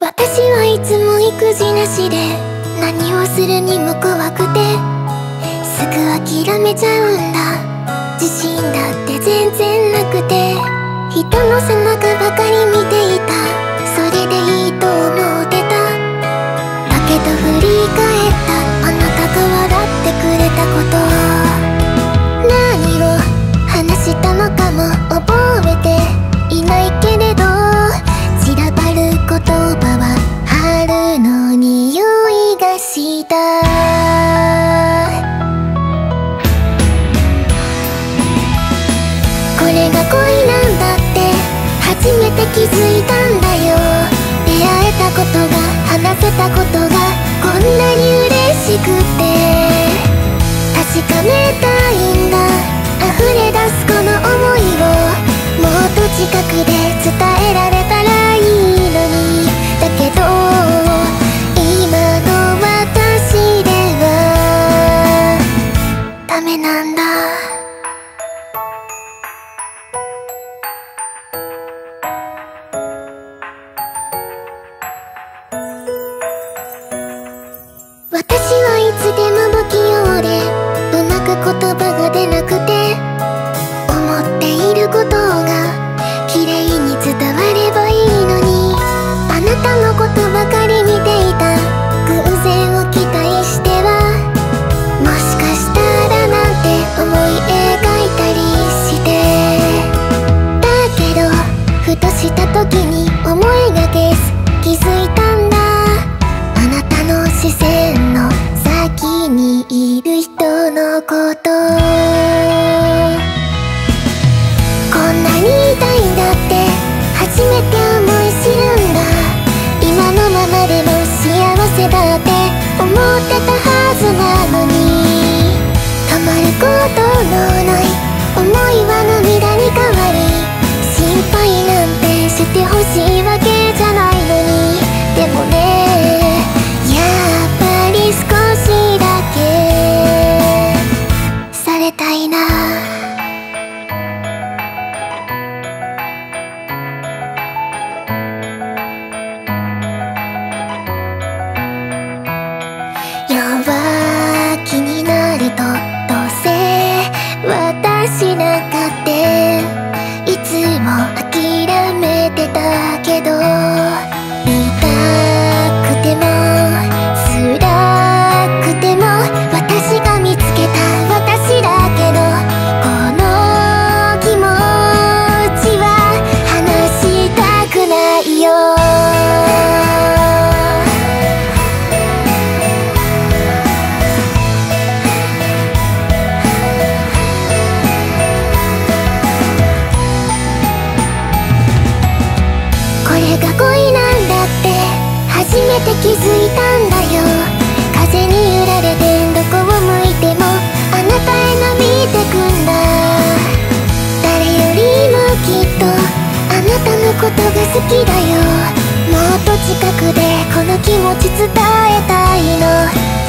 私はいつも育児なしで何をするにも怖くてすぐ諦めちゃうんだ。自信だって全然なくて人の背中ばかり見ていた。それでいいと思う。れが恋なんだって。初めて気づいたんだよ。出会えたことが話せたこといる人のこと。こんなに痛いんだって初めて思い知るんだ。今のままでも幸せだって思ってたはずなのに。止まることのないしなんか気づいたんだよ。風に揺られてどこを向いてもあなたへ伸びてくんだ。誰よりもきっとあなたのことが好きだよ。もっと近くでこの気持ち伝えたいの。